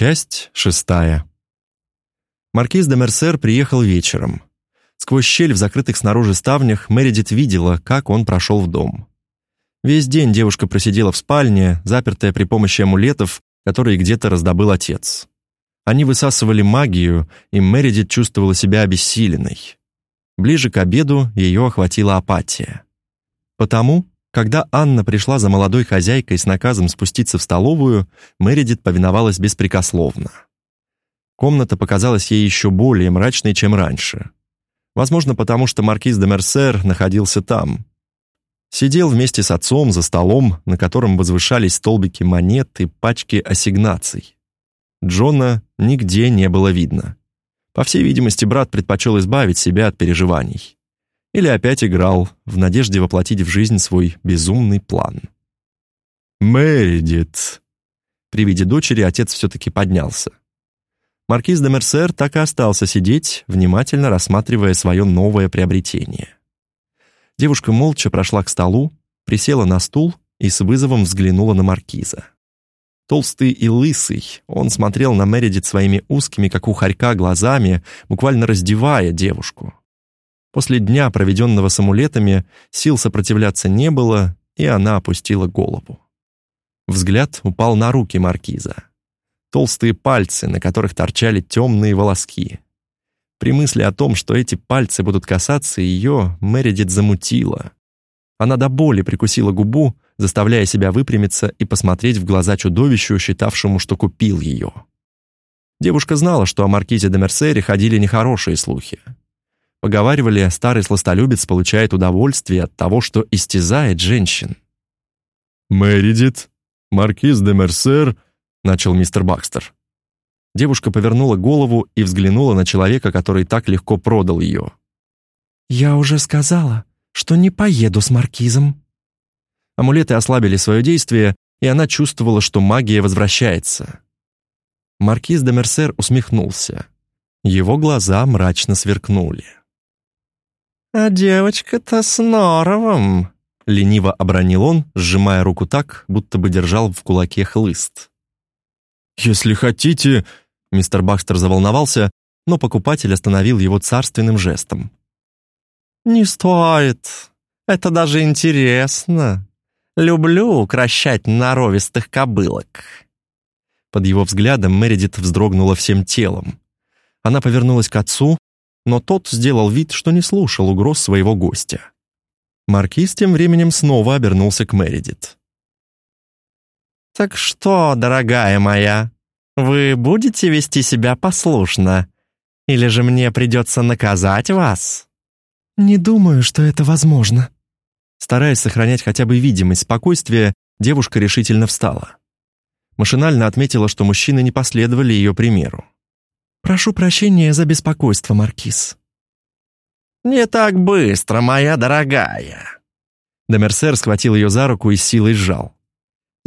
Часть шестая. Маркиз де Мерсер приехал вечером. Сквозь щель в закрытых снаружи ставнях Мередит видела, как он прошел в дом. Весь день девушка просидела в спальне, запертая при помощи амулетов, которые где-то раздобыл отец. Они высасывали магию, и Мередит чувствовала себя обессиленной. Ближе к обеду ее охватила апатия. Потому, когда Анна пришла за молодой хозяйкой с наказом спуститься в столовую, Мередит повиновалась беспрекословно. Комната показалась ей еще более мрачной, чем раньше. Возможно, потому что маркиз де Мерсер находился там. Сидел вместе с отцом за столом, на котором возвышались столбики монет и пачки ассигнаций. Джона нигде не было видно. По всей видимости, брат предпочел избавить себя от переживаний. Или опять играл, в надежде воплотить в жизнь свой безумный план. «Мэридит!» При виде дочери отец все-таки поднялся. Маркиз де Мерсер так и остался сидеть, внимательно рассматривая свое новое приобретение. Девушка молча прошла к столу, присела на стул и с вызовом взглянула на маркиза. Толстый и лысый, он смотрел на Мередит своими узкими, как у хорька, глазами, буквально раздевая девушку. После дня, проведенного с амулетами, сил сопротивляться не было, и она опустила голову. Взгляд упал на руки маркиза толстые пальцы, на которых торчали темные волоски. При мысли о том, что эти пальцы будут касаться ее, Мередит замутила. Она до боли прикусила губу, заставляя себя выпрямиться и посмотреть в глаза чудовищу, считавшему, что купил ее. Девушка знала, что о маркизе де Мерсере ходили нехорошие слухи. Поговаривали, старый сластолюбец получает удовольствие от того, что истязает женщин. «Мередит, маркиз де Мерсер начал мистер Бакстер. Девушка повернула голову и взглянула на человека, который так легко продал ее. «Я уже сказала, что не поеду с маркизом». Амулеты ослабили свое действие, и она чувствовала, что магия возвращается. Маркиз де Мерсер усмехнулся. Его глаза мрачно сверкнули. «А девочка-то с норовом», — лениво обронил он, сжимая руку так, будто бы держал в кулаке хлыст. «Если хотите...» Мистер Бакстер заволновался, но покупатель остановил его царственным жестом. «Не стоит. Это даже интересно. Люблю укращать норовистых кобылок». Под его взглядом Мередит вздрогнула всем телом. Она повернулась к отцу, но тот сделал вид, что не слушал угроз своего гостя. Маркиз тем временем снова обернулся к Мередит. «Так что, дорогая моя, вы будете вести себя послушно? Или же мне придется наказать вас?» «Не думаю, что это возможно». Стараясь сохранять хотя бы видимость спокойствия, девушка решительно встала. Машинально отметила, что мужчины не последовали ее примеру. «Прошу прощения за беспокойство, Маркиз». «Не так быстро, моя дорогая». Демерсер схватил ее за руку и силой сжал.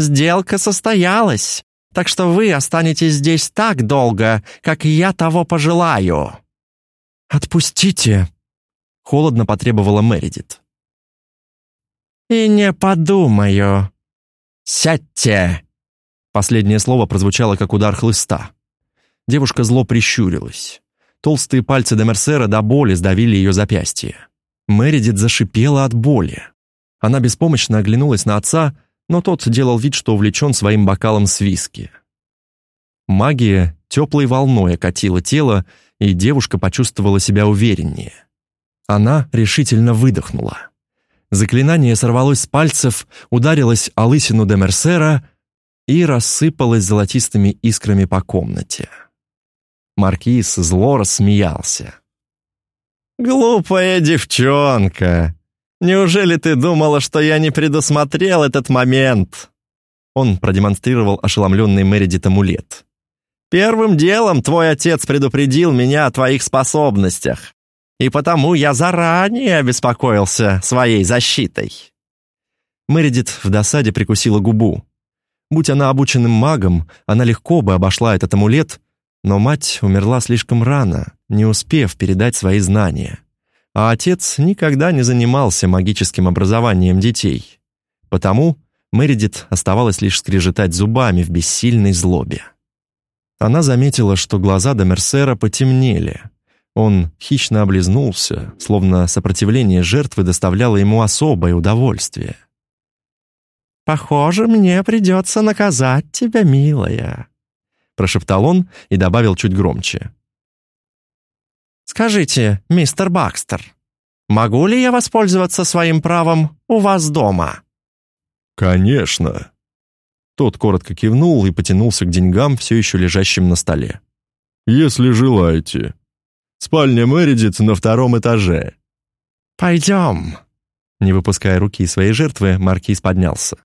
Сделка состоялась, так что вы останетесь здесь так долго, как я того пожелаю». «Отпустите!» — холодно потребовала Мередит. «И не подумаю. Сядьте!» Последнее слово прозвучало, как удар хлыста. Девушка зло прищурилась. Толстые пальцы Демерсера до боли сдавили ее запястье. Мередит зашипела от боли. Она беспомощно оглянулась на отца, но тот делал вид, что увлечен своим бокалом с виски. Магия теплой волной окатила тело, и девушка почувствовала себя увереннее. Она решительно выдохнула. Заклинание сорвалось с пальцев, ударилось о лысину де Мерсера и рассыпалось золотистыми искрами по комнате. Маркиз зло рассмеялся. «Глупая девчонка! Неужели ты думала, что я не предусмотрел этот момент?» Он продемонстрировал ошеломленный Мередит амулет. «Первым делом твой отец предупредил меня о твоих способностях, и потому я заранее обеспокоился своей защитой». Мередит в досаде прикусила губу. Будь она обученным магом, она легко бы обошла этот амулет, но мать умерла слишком рано, не успев передать свои знания а отец никогда не занимался магическим образованием детей. Потому Мередит оставалось лишь скрежетать зубами в бессильной злобе. Она заметила, что глаза Демерсера потемнели. Он хищно облизнулся, словно сопротивление жертвы доставляло ему особое удовольствие. «Похоже, мне придется наказать тебя, милая», прошептал он и добавил чуть громче. «Скажите, мистер Бакстер, могу ли я воспользоваться своим правом у вас дома?» «Конечно». Тот коротко кивнул и потянулся к деньгам, все еще лежащим на столе. «Если желаете. Спальня Мэридит на втором этаже». «Пойдем». Не выпуская руки своей жертвы, Маркиз поднялся.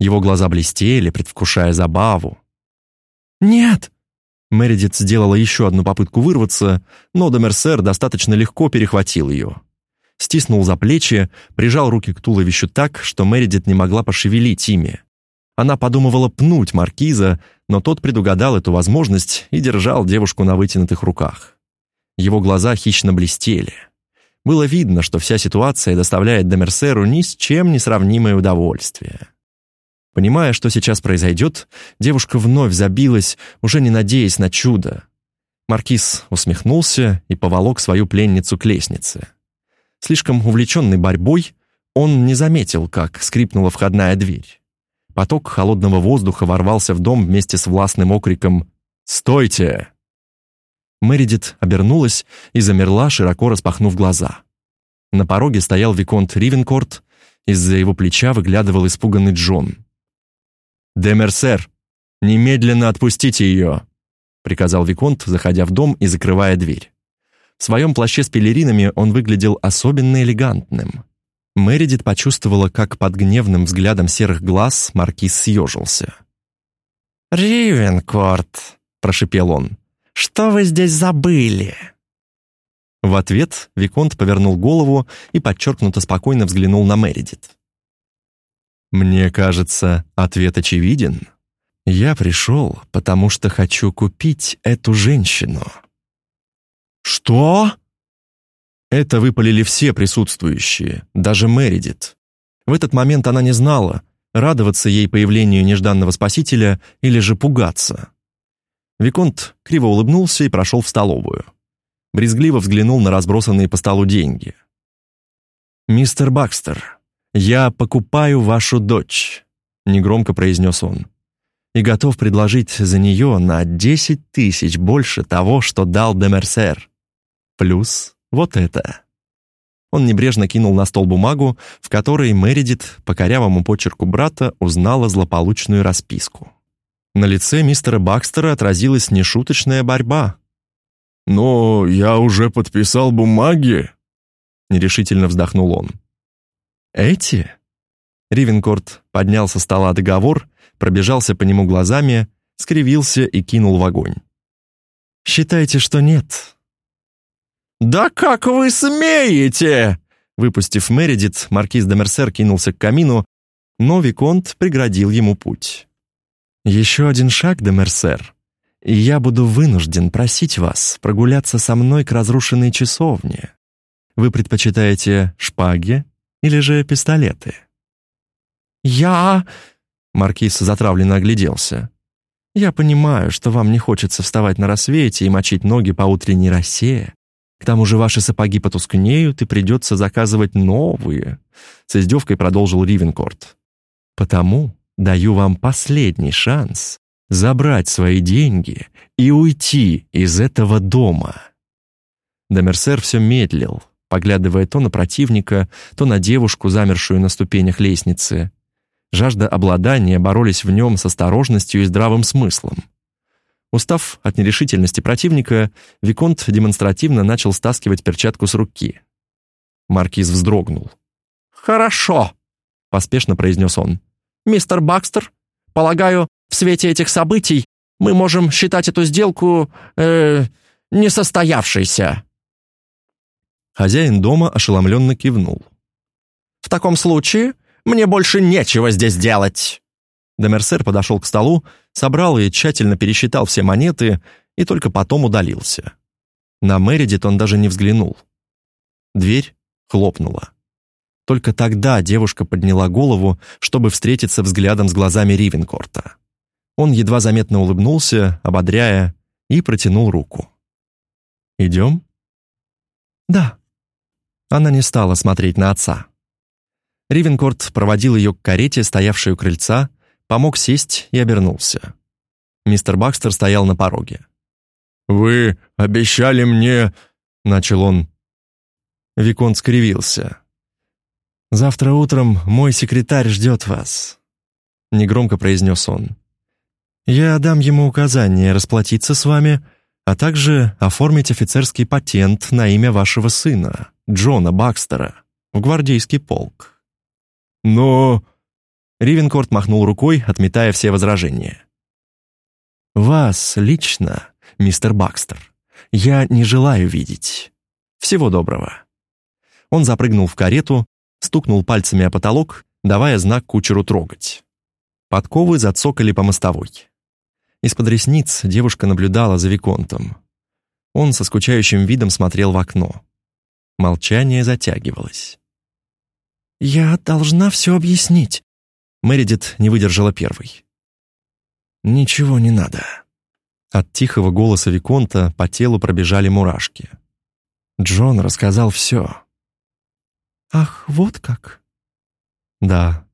Его глаза блестели, предвкушая забаву. «Нет!» Мередит сделала еще одну попытку вырваться, но Домерсер достаточно легко перехватил ее. Стиснул за плечи, прижал руки к туловищу так, что Мередит не могла пошевелить ими. Она подумывала пнуть маркиза, но тот предугадал эту возможность и держал девушку на вытянутых руках. Его глаза хищно блестели. Было видно, что вся ситуация доставляет Демерсеру ни с чем не сравнимое удовольствие. Понимая, что сейчас произойдет, девушка вновь забилась, уже не надеясь на чудо. Маркиз усмехнулся и поволок свою пленницу к лестнице. Слишком увлеченный борьбой, он не заметил, как скрипнула входная дверь. Поток холодного воздуха ворвался в дом вместе с властным окриком «Стойте!». Мэридит обернулась и замерла, широко распахнув глаза. На пороге стоял Виконт Ривенкорт, из-за его плеча выглядывал испуганный Джон. «Демерсер, немедленно отпустите ее!» приказал Виконт, заходя в дом и закрывая дверь. В своем плаще с пелеринами он выглядел особенно элегантным. Мэридит почувствовала, как под гневным взглядом серых глаз маркиз съежился. «Ривенкорт», — прошипел он, — «что вы здесь забыли?» В ответ Виконт повернул голову и подчеркнуто спокойно взглянул на Мэридит. Мне кажется, ответ очевиден. Я пришел, потому что хочу купить эту женщину. Что? Это выпалили все присутствующие, даже Мэридит. В этот момент она не знала, радоваться ей появлению нежданного спасителя или же пугаться. Виконт криво улыбнулся и прошел в столовую. Брезгливо взглянул на разбросанные по столу деньги. «Мистер Бакстер, «Я покупаю вашу дочь», — негромко произнес он, «и готов предложить за нее на десять тысяч больше того, что дал Демерсер. Плюс вот это». Он небрежно кинул на стол бумагу, в которой Мередит по корявому почерку брата узнала злополучную расписку. На лице мистера Бакстера отразилась нешуточная борьба. «Но я уже подписал бумаги», — нерешительно вздохнул он. «Эти?» Ривенкорт поднял со стола договор, пробежался по нему глазами, скривился и кинул в огонь. «Считайте, что нет». «Да как вы смеете?» Выпустив Мередит, маркиз де Мерсер кинулся к камину, но Виконт преградил ему путь. «Еще один шаг, де Мерсер, и я буду вынужден просить вас прогуляться со мной к разрушенной часовне. Вы предпочитаете шпаги или же пистолеты?» «Я...» Маркиз затравленно огляделся. «Я понимаю, что вам не хочется вставать на рассвете и мочить ноги по утренней росе. К тому же ваши сапоги потускнеют, и придется заказывать новые», с издевкой продолжил Ривенкорт. «Потому даю вам последний шанс забрать свои деньги и уйти из этого дома». Демерсер все медлил, поглядывая то на противника, то на девушку, замершую на ступенях лестницы. Жажда обладания боролись в нем с осторожностью и здравым смыслом. Устав от нерешительности противника, Виконт демонстративно начал стаскивать перчатку с руки. Маркиз вздрогнул. «Хорошо», — поспешно произнес он. «Мистер Бакстер, полагаю, в свете этих событий мы можем считать эту сделку... э несостоявшейся». Хозяин дома ошеломленно кивнул. «В таком случае мне больше нечего здесь делать!» Демерсер подошел к столу, собрал и тщательно пересчитал все монеты и только потом удалился. На Мередит он даже не взглянул. Дверь хлопнула. Только тогда девушка подняла голову, чтобы встретиться взглядом с глазами Ривенкорта. Он едва заметно улыбнулся, ободряя, и протянул руку. «Идем?» «Да». Она не стала смотреть на отца. Ривенкорт проводил ее к карете, стоявшей у крыльца, помог сесть и обернулся. Мистер Бакстер стоял на пороге. «Вы обещали мне...» — начал он. Виконт скривился. «Завтра утром мой секретарь ждет вас», — негромко произнес он. «Я дам ему указание расплатиться с вами, а также оформить офицерский патент на имя вашего сына, Джона Бакстера, в гвардейский полк». «Но...» Ривенкорт махнул рукой, отметая все возражения. «Вас лично, мистер Бакстер, я не желаю видеть. Всего доброго». Он запрыгнул в карету, стукнул пальцами о потолок, давая знак кучеру трогать. Подковы зацокали по мостовой. Из-под ресниц девушка наблюдала за Виконтом. Он со скучающим видом смотрел в окно. Молчание затягивалось. «Я должна все объяснить», — Мэридит не выдержала первой. «Ничего не надо». От тихого голоса Виконта по телу пробежали мурашки. Джон рассказал все. «Ах, вот как?» «Да».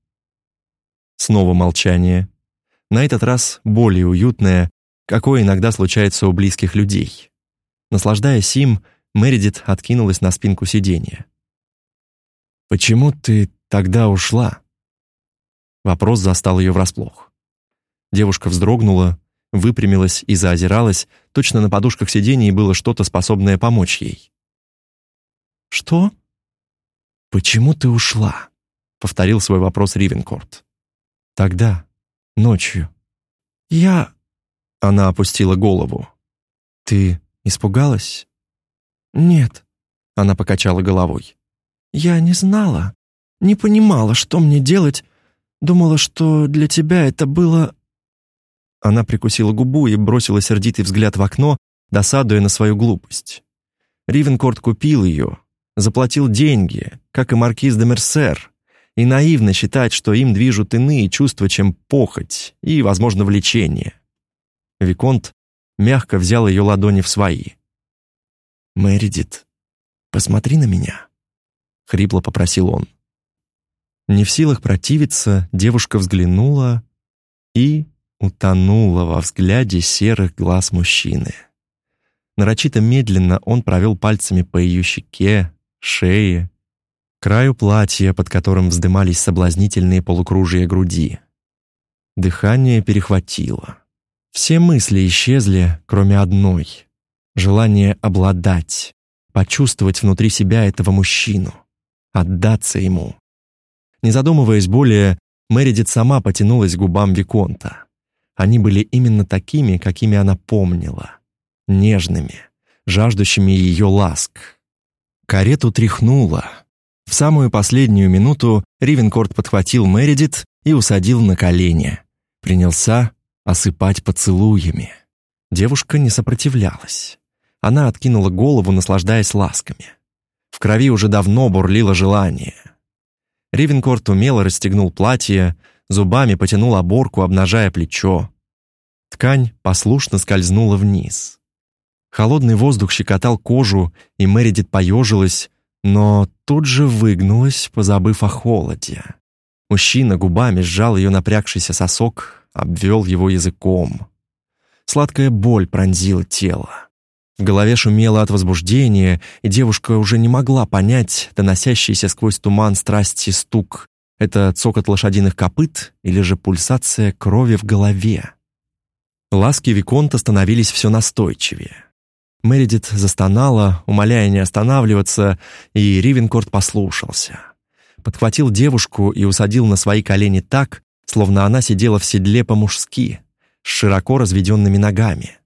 Снова молчание. На этот раз более уютное, какое иногда случается у близких людей. Наслаждаясь им, Мэридит откинулась на спинку сиденья. «Почему ты тогда ушла?» Вопрос застал ее врасплох. Девушка вздрогнула, выпрямилась и заозиралась, точно на подушках сидений было что-то, способное помочь ей. «Что?» «Почему ты ушла?» — повторил свой вопрос Ривенкорт. «Тогда, ночью». «Я...» — она опустила голову. «Ты испугалась?» «Нет», — она покачала головой. «Я не знала, не понимала, что мне делать. Думала, что для тебя это было...» Она прикусила губу и бросила сердитый взгляд в окно, досадуя на свою глупость. Ривенкорт купил ее, заплатил деньги, как и маркиз де Мерсер, и наивно считать, что им движут иные чувства, чем похоть и, возможно, влечение. Виконт мягко взял ее ладони в свои. «Мэридит, посмотри на меня», — хрипло попросил он. Не в силах противиться, девушка взглянула и утонула во взгляде серых глаз мужчины. Нарочито медленно он провел пальцами по ее щеке, шее, краю платья, под которым вздымались соблазнительные полукружия груди. Дыхание перехватило. Все мысли исчезли, кроме одной — желание обладать, почувствовать внутри себя этого мужчину, отдаться ему. Не задумываясь более, Мэридит сама потянулась к губам Виконта. Они были именно такими, какими она помнила. Нежными, жаждущими ее ласк. Карету тряхнуло. В самую последнюю минуту Ривенкорт подхватил Мередит и усадил на колени. Принялся осыпать поцелуями. Девушка не сопротивлялась. Она откинула голову, наслаждаясь ласками. В крови уже давно бурлило желание. Ривенкорт умело расстегнул платье, зубами потянул оборку, обнажая плечо. Ткань послушно скользнула вниз. Холодный воздух щекотал кожу, и Мэридит поежилась, но тут же выгнулась, позабыв о холоде. Мужчина губами сжал ее напрягшийся сосок, обвел его языком. Сладкая боль пронзила тело. В голове шумело от возбуждения, и девушка уже не могла понять доносящийся сквозь туман страсти стук. Это цокот лошадиных копыт или же пульсация крови в голове. Ласки Виконта становились все настойчивее. Мередит застонала, умоляя не останавливаться, и Ривенкорт послушался. Подхватил девушку и усадил на свои колени так, словно она сидела в седле по-мужски, с широко разведенными ногами.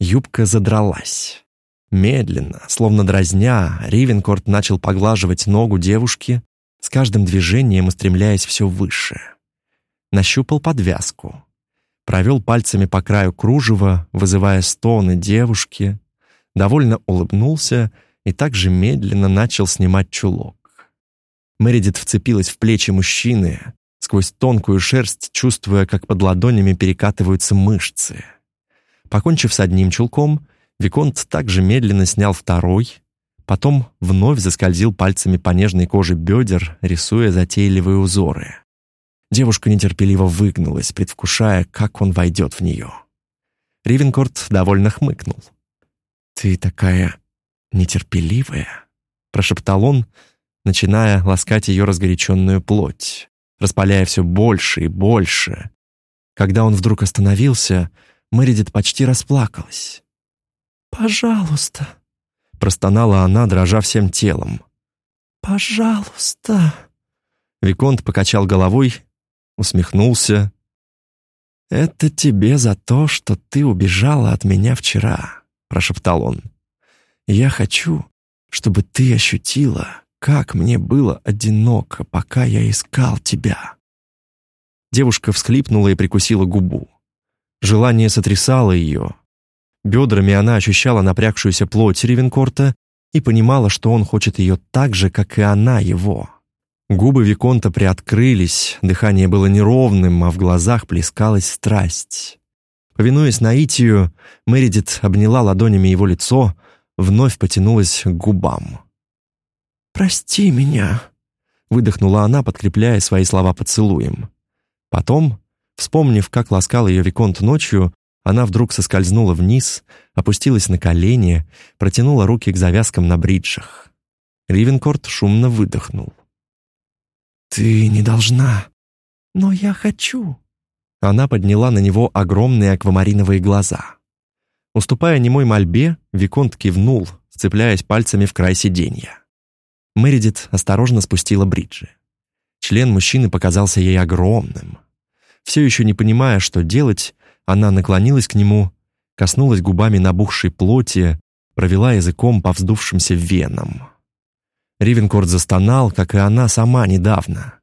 Юбка задралась. Медленно, словно дразня, Ривенкорт начал поглаживать ногу девушки, с каждым движением устремляясь все выше. Нащупал подвязку. Провел пальцами по краю кружева, вызывая стоны девушки, довольно улыбнулся и также медленно начал снимать чулок. Мередит вцепилась в плечи мужчины, сквозь тонкую шерсть, чувствуя, как под ладонями перекатываются мышцы. Покончив с одним чулком, Виконт также медленно снял второй, потом вновь заскользил пальцами по нежной коже бедер, рисуя затейливые узоры. Девушка нетерпеливо выгнулась, предвкушая, как он войдет в нее. Ривенкорт довольно хмыкнул. «Ты такая нетерпеливая», — прошептал он, начиная ласкать ее разгоряченную плоть, распаляя все больше и больше. Когда он вдруг остановился, Мэридит почти расплакалась. «Пожалуйста», — простонала она, дрожа всем телом. «Пожалуйста». Виконт покачал головой, усмехнулся. «Это тебе за то, что ты убежала от меня вчера», — прошептал он. «Я хочу, чтобы ты ощутила, как мне было одиноко, пока я искал тебя». Девушка всхлипнула и прикусила губу. Желание сотрясало ее. Бедрами она ощущала напрягшуюся плоть Ревенкорта и понимала, что он хочет ее так же, как и она его. Губы Виконта приоткрылись, дыхание было неровным, а в глазах плескалась страсть. Повинуясь наитию, Мередит обняла ладонями его лицо, вновь потянулась к губам. «Прости меня», — выдохнула она, подкрепляя свои слова поцелуем. Потом, вспомнив, как ласкал ее Виконт ночью, она вдруг соскользнула вниз, опустилась на колени, протянула руки к завязкам на бриджах. Ривенкорт шумно выдохнул. «Ты не должна». «Но я хочу». Она подняла на него огромные аквамариновые глаза. Уступая немой мольбе, Виконт кивнул, вцепляясь пальцами в край сиденья. Мэридит осторожно спустила бриджи. Член мужчины показался ей огромным. Все еще не понимая, что делать, она наклонилась к нему, коснулась губами набухшей плоти, провела языком по вздувшимся венам. Ривенкорт застонал, как и она сама недавно.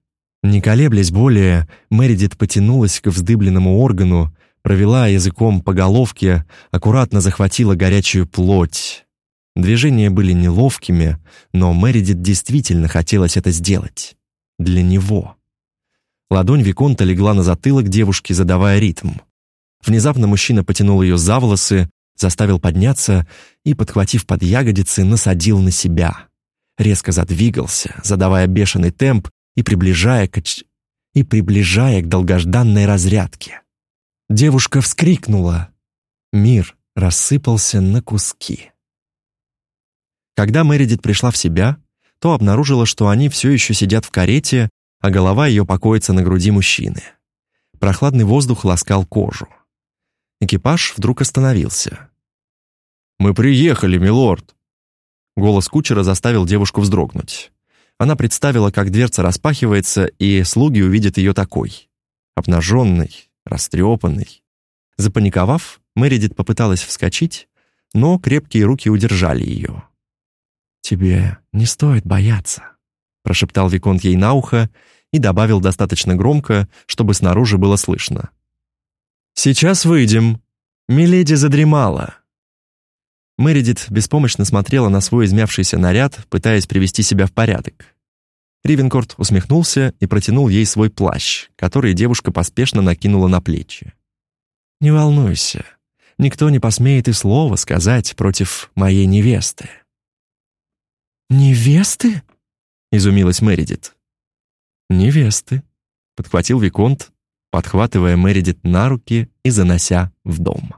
Не колеблясь более, Мэридит потянулась к вздыбленному органу, провела языком по головке, аккуратно захватила горячую плоть. Движения были неловкими, но Мэридит действительно хотелось это сделать. Для него. Ладонь Виконта легла на затылок девушки, задавая ритм. Внезапно мужчина потянул ее за волосы, заставил подняться и, подхватив под ягодицы, насадил на себя резко задвигался, задавая бешеный темп и приближая к, и приближая к долгожданной разрядке. Девушка вскрикнула. Мир рассыпался на куски. Когда Мэридит пришла в себя, то обнаружила, что они все еще сидят в карете, а голова ее покоится на груди мужчины. Прохладный воздух ласкал кожу. Экипаж вдруг остановился. «Мы приехали, милорд!» Голос кучера заставил девушку вздрогнуть. Она представила, как дверца распахивается, и слуги увидят ее такой. Обнаженной, растрепанной. Запаниковав, Мэридит попыталась вскочить, но крепкие руки удержали ее. «Тебе не стоит бояться», — прошептал Виконт ей на ухо и добавил достаточно громко, чтобы снаружи было слышно. «Сейчас выйдем. Миледи задремала». Мэридит беспомощно смотрела на свой измявшийся наряд, пытаясь привести себя в порядок. Ривенкорт усмехнулся и протянул ей свой плащ, который девушка поспешно накинула на плечи. «Не волнуйся, никто не посмеет и слова сказать против моей невесты». «Невесты?» — изумилась Мэридит. «Невесты», — подхватил Виконт, подхватывая Мэридит на руки и занося в дом.